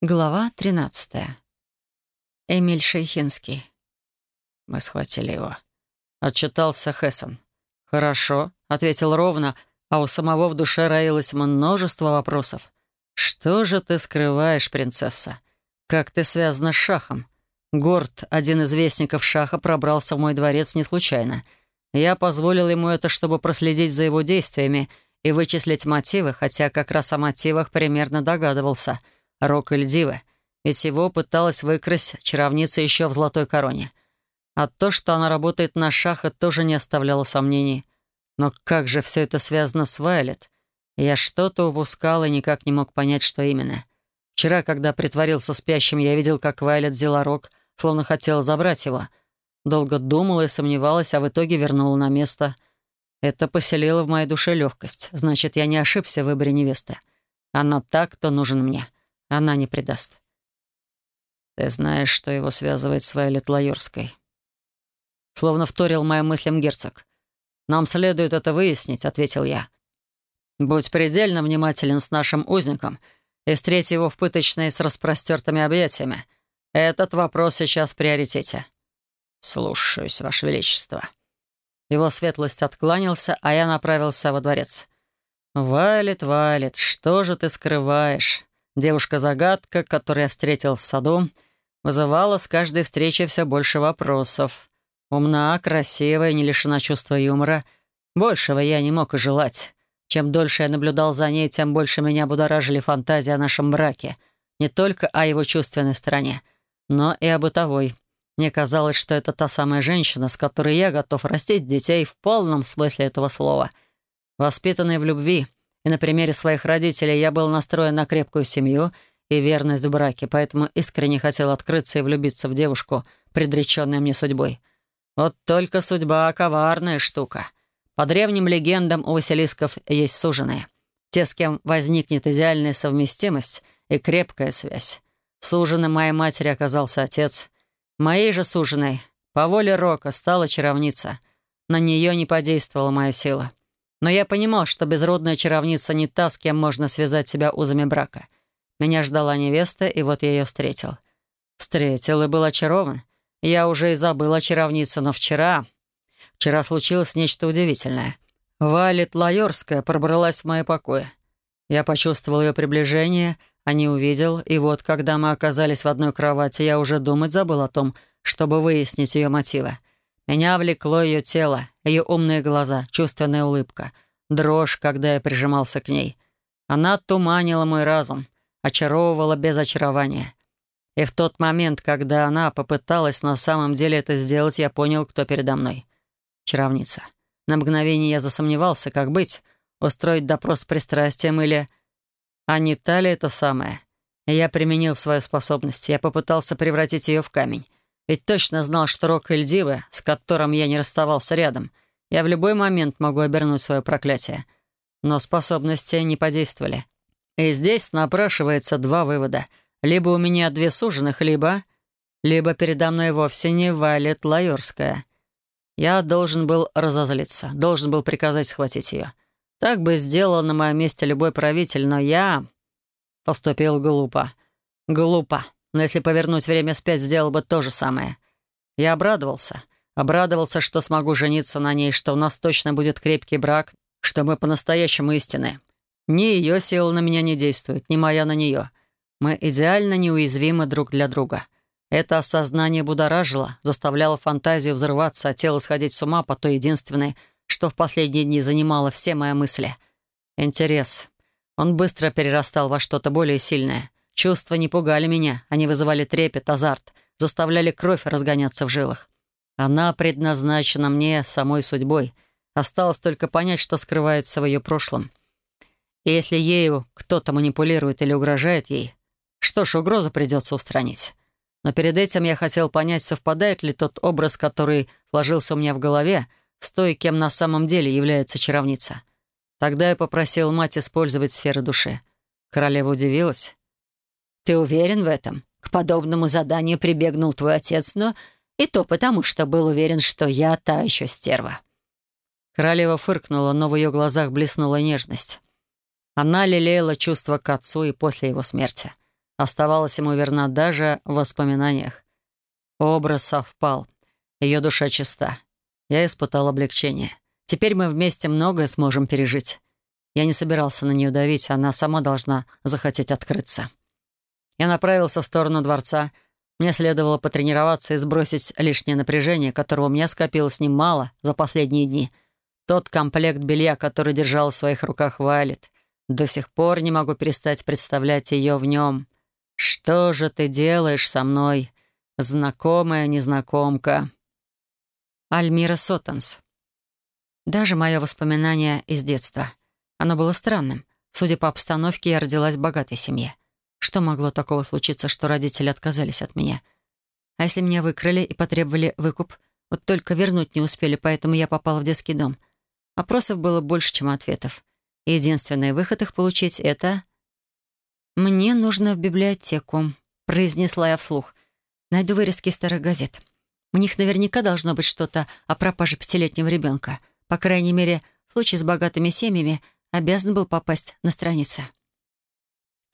Глава 13. Эмиль Шейхинский. Мы схватили его. Отчитался Хессон. «Хорошо», — ответил ровно, а у самого в душе роилось множество вопросов. «Что же ты скрываешь, принцесса? Как ты связана с Шахом? Горд, один из вестников Шаха, пробрался в мой дворец не случайно. Я позволил ему это, чтобы проследить за его действиями и вычислить мотивы, хотя как раз о мотивах примерно догадывался — Рок или Дива, ведь его пыталась выкрасть чаровница еще в золотой короне. А то, что она работает на шаха, тоже не оставляло сомнений. Но как же все это связано с Вайлет? Я что-то упускал и никак не мог понять, что именно. Вчера, когда притворился спящим, я видел, как Вайлет взяла рог, словно хотела забрать его. Долго думала и сомневалась, а в итоге вернула на место. Это поселило в моей душе легкость. Значит, я не ошибся в выборе невесты. Она так, кто нужен мне. Она не предаст. Ты знаешь, что его связывает с Вайлет Лайорской. Словно вторил моим мыслям герцог. «Нам следует это выяснить», — ответил я. «Будь предельно внимателен с нашим узником и встреть его в пыточной с распростертыми объятиями. Этот вопрос сейчас в приоритете». «Слушаюсь, Ваше Величество». Его светлость откланялся, а я направился во дворец. «Вайлет, Вайлет, что же ты скрываешь? Девушка-загадка, которую я встретил в саду, вызывала с каждой встречи все больше вопросов. Умна, красивая, не лишена чувства юмора. Большего я не мог и желать. Чем дольше я наблюдал за ней, тем больше меня будоражили фантазии о нашем браке. Не только о его чувственной стороне, но и о бытовой. Мне казалось, что это та самая женщина, с которой я готов растить детей в полном смысле этого слова. Воспитанный в любви — и на примере своих родителей я был настроен на крепкую семью и верность в браке, поэтому искренне хотел открыться и влюбиться в девушку, предреченную мне судьбой. Вот только судьба — коварная штука. По древним легендам у Василисков есть суженые. Те, с кем возникнет идеальная совместимость и крепкая связь. Суженым моей матери оказался отец. Моей же суженой, по воле Рока, стала чаровница. На нее не подействовала моя сила. Но я понимал, что безродная чаровница не та, с кем можно связать себя узами брака. Меня ждала невеста, и вот я ее встретил. Встретил и был очарован. Я уже и забыл о чаровнице, но вчера... Вчера случилось нечто удивительное. Валет Лайорская пробралась в мои покои. Я почувствовал ее приближение, а не увидел, и вот, когда мы оказались в одной кровати, я уже думать забыл о том, чтобы выяснить ее мотивы. Меня влекло ее тело, ее умные глаза, чувственная улыбка, дрожь, когда я прижимался к ней. Она туманила мой разум, очаровывала без очарования. И в тот момент, когда она попыталась на самом деле это сделать, я понял, кто передо мной. Чаровница. На мгновение я засомневался, как быть, устроить допрос с пристрастием или... А не та ли это самое? Я применил свою способность, я попытался превратить ее в камень. Ведь точно знал, что Рок Эльдивы, с которым я не расставался рядом, я в любой момент могу обернуть свое проклятие. Но способности не подействовали. И здесь напрашивается два вывода. Либо у меня две суженых, либо... Либо передо мной вовсе не Валет Лайорская. Я должен был разозлиться, должен был приказать схватить ее. Так бы сделал на моем месте любой правитель, но я поступил глупо. Глупо но если повернуть время вспять, сделал бы то же самое. Я обрадовался. Обрадовался, что смогу жениться на ней, что у нас точно будет крепкий брак, что мы по-настоящему истины. Ни ее сила на меня не действует, ни моя на нее. Мы идеально неуязвимы друг для друга. Это осознание будоражило, заставляло фантазию взрываться, а тело сходить с ума по той единственной, что в последние дни занимало все мои мысли. Интерес. Он быстро перерастал во что-то более сильное. Чувства не пугали меня, они вызывали трепет, азарт, заставляли кровь разгоняться в жилах. Она предназначена мне самой судьбой. Осталось только понять, что скрывается в ее прошлом. И если ею кто-то манипулирует или угрожает ей, что ж, угрозу придется устранить. Но перед этим я хотел понять, совпадает ли тот образ, который вложился у меня в голове, с той, кем на самом деле является чаровница. Тогда я попросил мать использовать сферы души. Королева удивилась. Ты уверен в этом? К подобному заданию прибегнул твой отец, но и то потому, что был уверен, что я та еще стерва». Королева фыркнула, но в ее глазах блеснула нежность. Она лелеяла чувства к отцу и после его смерти. оставалась ему верна даже в воспоминаниях. Образ совпал. Ее душа чиста. Я испытал облегчение. Теперь мы вместе многое сможем пережить. Я не собирался на нее давить, она сама должна захотеть открыться. Я направился в сторону дворца. Мне следовало потренироваться и сбросить лишнее напряжение, которого у меня скопилось немало за последние дни. Тот комплект белья, который держал в своих руках Вайлет. До сих пор не могу перестать представлять ее в нем. «Что же ты делаешь со мной, знакомая незнакомка?» Альмира Сотанс. Даже мое воспоминание из детства. Оно было странным. Судя по обстановке, я родилась в богатой семье. Что могло такого случиться, что родители отказались от меня? А если меня выкрали и потребовали выкуп? Вот только вернуть не успели, поэтому я попала в детский дом. Вопросов было больше, чем ответов. И единственный выход их получить — это... «Мне нужно в библиотеку», — произнесла я вслух. «Найду вырезки старых газет. У них наверняка должно быть что-то о пропаже пятилетнего ребенка. По крайней мере, случай с богатыми семьями обязан был попасть на страницы.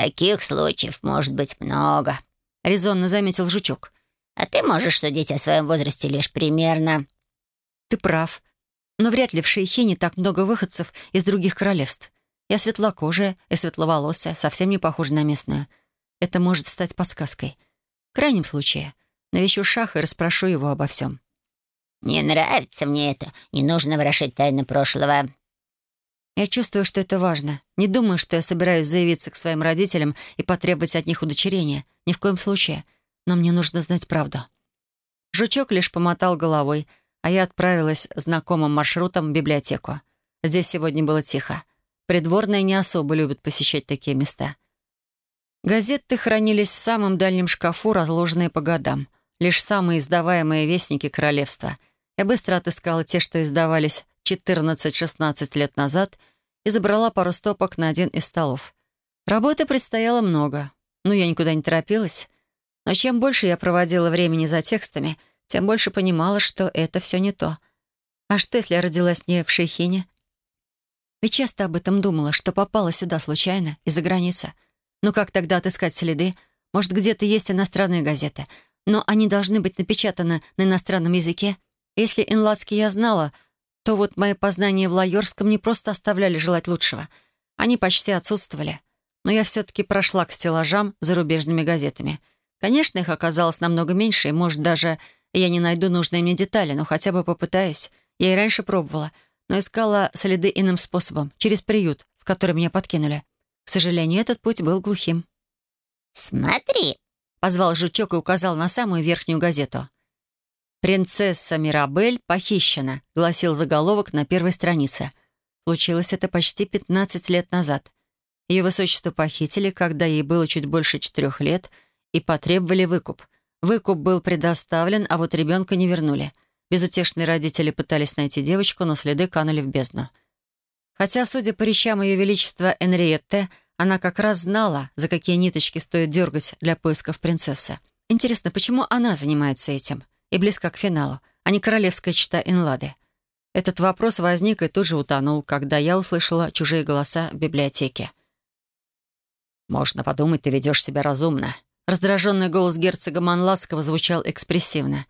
«Таких случаев может быть много», — резонно заметил жучок. «А ты можешь судить о своем возрасте лишь примерно». «Ты прав. Но вряд ли в Шейхине так много выходцев из других королевств. Я светлокожая и светловолосая, совсем не похожа на местную. Это может стать подсказкой. В крайнем случае, навещу Шаха и расспрошу его обо всем». «Не нравится мне это. Не нужно ворошить тайны прошлого», я чувствую, что это важно. Не думаю, что я собираюсь заявиться к своим родителям и потребовать от них удочерения. Ни в коем случае. Но мне нужно знать правду. Жучок лишь помотал головой, а я отправилась знакомым маршрутом в библиотеку. Здесь сегодня было тихо. Придворные не особо любят посещать такие места. Газеты хранились в самом дальнем шкафу, разложенные по годам. Лишь самые издаваемые вестники королевства. Я быстро отыскала те, что издавались 14-16 лет назад и забрала пару стопок на один из столов. Работы предстояло много, но я никуда не торопилась. Но чем больше я проводила времени за текстами, тем больше понимала, что это все не то. А что, если я родилась не в Шейхине? Ведь часто об этом думала, что попала сюда случайно, из-за границы. Ну как тогда отыскать следы? Может, где-то есть иностранные газеты, но они должны быть напечатаны на иностранном языке. Если инладский я знала — то вот мои познания в Лайорском не просто оставляли желать лучшего. Они почти отсутствовали. Но я все-таки прошла к стеллажам зарубежными газетами. Конечно, их оказалось намного меньше, и, может, даже я не найду нужные мне детали, но хотя бы попытаюсь. Я и раньше пробовала, но искала следы иным способом, через приют, в который меня подкинули. К сожалению, этот путь был глухим. «Смотри!» — позвал жучок и указал на самую верхнюю газету — «Принцесса Мирабель похищена», — гласил заголовок на первой странице. Случилось это почти 15 лет назад. Ее высочество похитили, когда ей было чуть больше четырех лет, и потребовали выкуп. Выкуп был предоставлен, а вот ребенка не вернули. Безутешные родители пытались найти девочку, но следы канули в бездну. Хотя, судя по речам Ее Величества Энриетте, она как раз знала, за какие ниточки стоит дергать для поисков принцессы. Интересно, почему она занимается этим? И близко к финалу, а не королевская чита Инлады? Этот вопрос возник и тут же утонул, когда я услышала чужие голоса в библиотеке. «Можно подумать, ты ведешь себя разумно». Раздраженный голос герцога Манлацкого звучал экспрессивно.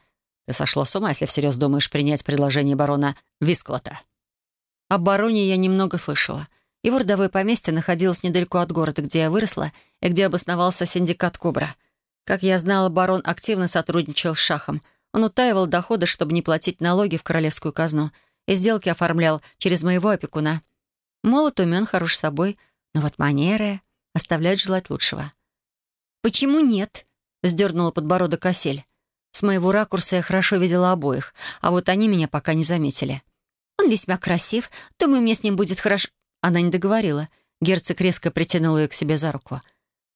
«Ты сошла с ума, если всерьез думаешь принять предложение барона Висклота?» О бароне я немного слышала. Его родовое поместье находилось недалеко от города, где я выросла, и где обосновался синдикат «Кобра». Как я знала, барон активно сотрудничал с Шахом — он утаивал доходы, чтобы не платить налоги в королевскую казну, и сделки оформлял через моего опекуна. Молод, умен, хорош собой, но вот манеры оставляют желать лучшего. «Почему нет?» — сдернула подбородок осель. С моего ракурса я хорошо видела обоих, а вот они меня пока не заметили. «Он весьма красив. Думаю, мне с ним будет хорошо...» Она не договорила. Герцог резко притянул ее к себе за руку.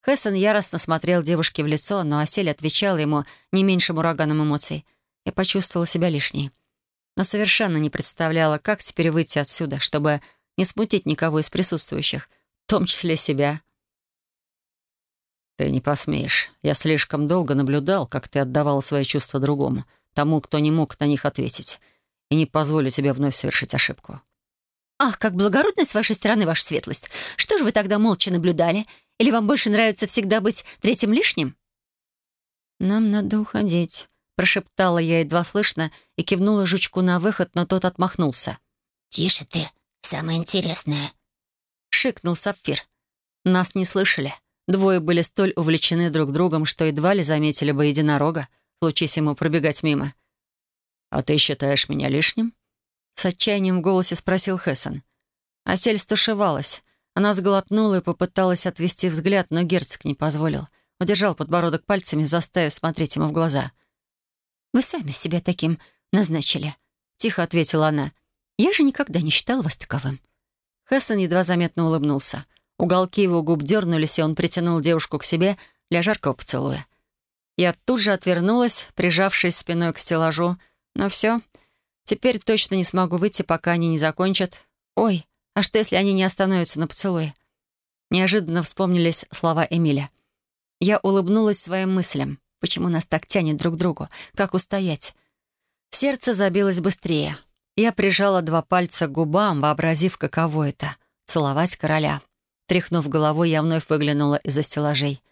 Хессон яростно смотрел девушке в лицо, но Осель отвечала ему не меньшим ураганом эмоций. Я почувствовала себя лишней. Но совершенно не представляла, как теперь выйти отсюда, чтобы не смутить никого из присутствующих, в том числе себя. «Ты не посмеешь. Я слишком долго наблюдал, как ты отдавала свои чувства другому, тому, кто не мог на них ответить, и не позволю тебе вновь совершить ошибку». «Ах, как благородно с вашей стороны, ваша светлость! Что же вы тогда молча наблюдали? Или вам больше нравится всегда быть третьим лишним?» «Нам надо уходить», — прошептала я едва слышно и кивнула жучку на выход, но тот отмахнулся. «Тише ты, самое интересное», — шикнул Сапфир. Нас не слышали. Двое были столь увлечены друг другом, что едва ли заметили бы единорога, случись ему пробегать мимо. «А ты считаешь меня лишним?» С отчаянием в голосе спросил Хессон. Асель стушевалась. Она сглотнула и попыталась отвести взгляд, но герцог не позволил. Удержал подбородок пальцами, заставив смотреть ему в глаза. «Вы сами себя таким назначили», — тихо ответила она. «Я же никогда не считала вас таковым». Хессон едва заметно улыбнулся. Уголки его губ дернулись, и он притянул девушку к себе для жаркого поцелуя. Я тут же отвернулась, прижавшись спиной к стеллажу. Но все, теперь точно не смогу выйти, пока они не закончат. Ой, а что, если они не остановятся на поцелуе? Неожиданно вспомнились слова Эмиля. Я улыбнулась своим мыслям. Почему нас так тянет друг к другу? Как устоять? Сердце забилось быстрее. Я прижала два пальца к губам, вообразив, каково это — целовать короля. Тряхнув головой, я вновь выглянула из-за стеллажей.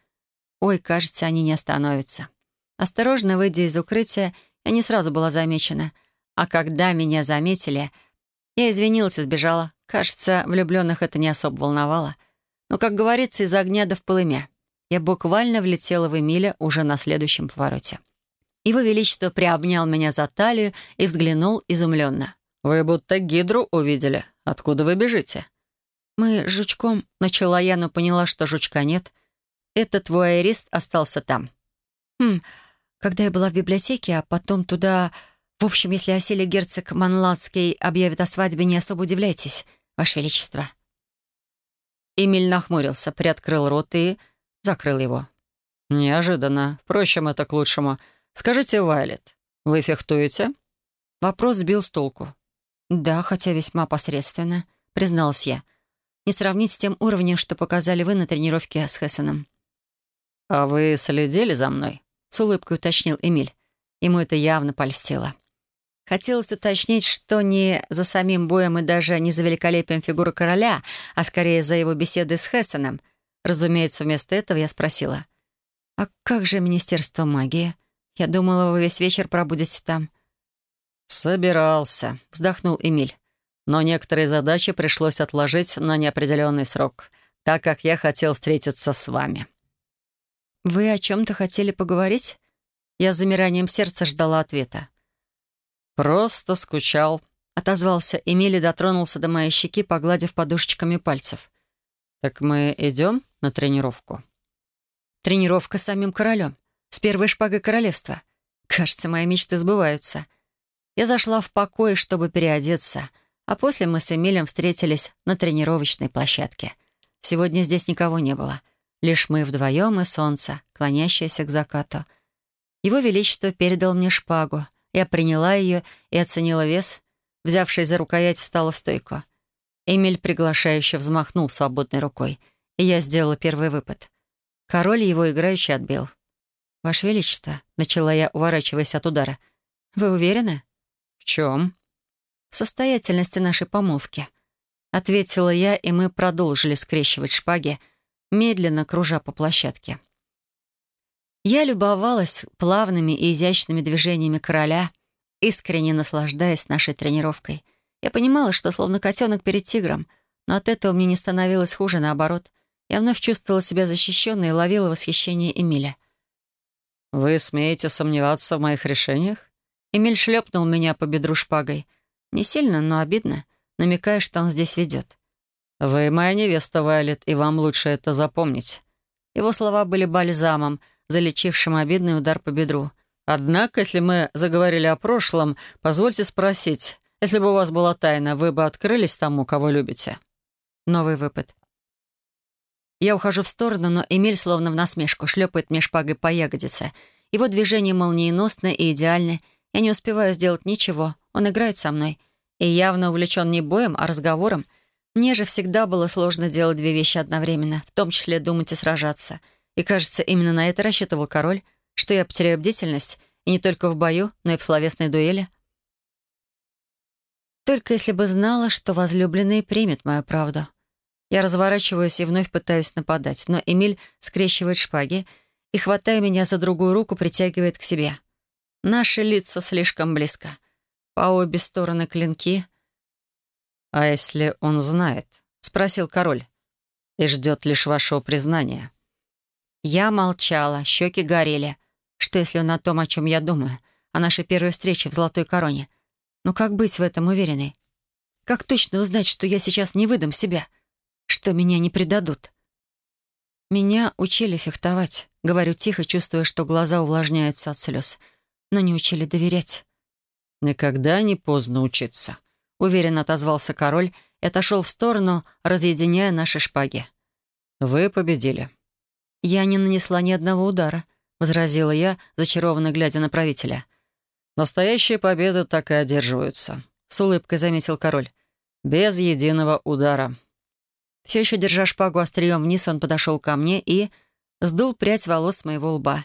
Ой, кажется, они не остановятся. Осторожно выйдя из укрытия, я не сразу была замечена. А когда меня заметили, я извинилась и сбежала. Кажется, влюбленных это не особо волновало. Но, как говорится, из огня до в полымя. Я буквально влетела в Эмиля уже на следующем повороте. Его Величество приобнял меня за талию и взглянул изумленно. «Вы будто гидру увидели. Откуда вы бежите?» «Мы с жучком...» — начала я, но поняла, что жучка нет. Этот вуайерист остался там. «Хм, когда я была в библиотеке, а потом туда... В общем, если осели герцог Манладский объявит о свадьбе, не особо удивляйтесь, Ваше Величество». Эмиль нахмурился, приоткрыл рот и закрыл его. «Неожиданно. Впрочем, это к лучшему. Скажите, Вайлет, вы фехтуете?» Вопрос сбил с толку. «Да, хотя весьма посредственно», — призналась я не сравнить с тем уровнем, что показали вы на тренировке с Хессеном. «А вы следили за мной?» — с улыбкой уточнил Эмиль. Ему это явно польстило. Хотелось уточнить, что не за самим боем и даже не за великолепием фигуры короля, а скорее за его беседы с Хессеном. Разумеется, вместо этого я спросила. «А как же Министерство магии? Я думала, вы весь вечер пробудете там». «Собирался», — вздохнул Эмиль но некоторые задачи пришлось отложить на неопределенный срок, так как я хотел встретиться с вами». «Вы о чем-то хотели поговорить?» Я с замиранием сердца ждала ответа. «Просто скучал», — отозвался Эмиль и дотронулся до моей щеки, погладив подушечками пальцев. «Так мы идем на тренировку?» «Тренировка с самим королем, с первой шпагой королевства. Кажется, мои мечты сбываются». Я зашла в покой, чтобы переодеться — а после мы с Эмилем встретились на тренировочной площадке. Сегодня здесь никого не было. Лишь мы вдвоем и солнце, клонящееся к закату. Его Величество передал мне шпагу. Я приняла ее и оценила вес. Взявшись за рукоять, встала в стойку. Эмиль приглашающе взмахнул свободной рукой, и я сделала первый выпад. Король его играючи отбил. «Ваше Величество», — начала я, уворачиваясь от удара, — «вы уверены?» «В чем?» состоятельности нашей помолвки», — ответила я, и мы продолжили скрещивать шпаги, медленно кружа по площадке. Я любовалась плавными и изящными движениями короля, искренне наслаждаясь нашей тренировкой. Я понимала, что словно котенок перед тигром, но от этого мне не становилось хуже, наоборот. Я вновь чувствовала себя защищенной и ловила восхищение Эмиля. «Вы смеете сомневаться в моих решениях?» Эмиль шлепнул меня по бедру шпагой — не сильно, но обидно, намекая, что он здесь ведет. «Вы моя невеста, Вайлет, и вам лучше это запомнить». Его слова были бальзамом, залечившим обидный удар по бедру. «Однако, если мы заговорили о прошлом, позвольте спросить, если бы у вас была тайна, вы бы открылись тому, кого любите?» Новый выпад. Я ухожу в сторону, но Эмиль словно в насмешку шлепает мне шпагой по ягодице. Его движение молниеносное и идеальное. Я не успеваю сделать ничего. Он играет со мной. И явно увлечен не боем, а разговором. Мне же всегда было сложно делать две вещи одновременно, в том числе думать и сражаться. И, кажется, именно на это рассчитывал король, что я потеряю бдительность, и не только в бою, но и в словесной дуэли. Только если бы знала, что возлюбленный примет мою правду. Я разворачиваюсь и вновь пытаюсь нападать, но Эмиль скрещивает шпаги и, хватая меня за другую руку, притягивает к себе. Наши лица слишком близко. По обе стороны клинки. «А если он знает?» — спросил король. «И ждет лишь вашего признания». Я молчала, щеки горели. Что, если он о том, о чем я думаю? О нашей первой встрече в Золотой Короне? Ну как быть в этом уверенной? Как точно узнать, что я сейчас не выдам себя? Что меня не предадут? Меня учили фехтовать. Говорю тихо, чувствуя, что глаза увлажняются от слез. Но не учили доверять. «Никогда не поздно учиться», — уверенно отозвался король и отошел в сторону, разъединяя наши шпаги. «Вы победили». «Я не нанесла ни одного удара», — возразила я, зачарованно глядя на правителя. «Настоящие победы так и одерживаются», — с улыбкой заметил король. «Без единого удара». Все еще держа шпагу острием вниз, он подошел ко мне и сдул прядь волос с моего лба.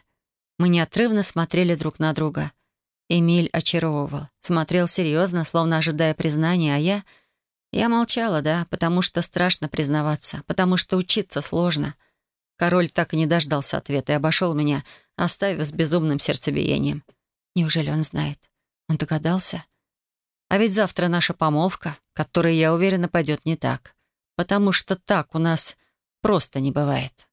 Мы неотрывно смотрели друг на друга. Эмиль очаровывал, смотрел серьезно, словно ожидая признания, а я... Я молчала, да, потому что страшно признаваться, потому что учиться сложно. Король так и не дождался ответа и обошел меня, оставив с безумным сердцебиением. Неужели он знает? Он догадался? А ведь завтра наша помолвка, которая, я уверена, пойдет не так. Потому что так у нас просто не бывает.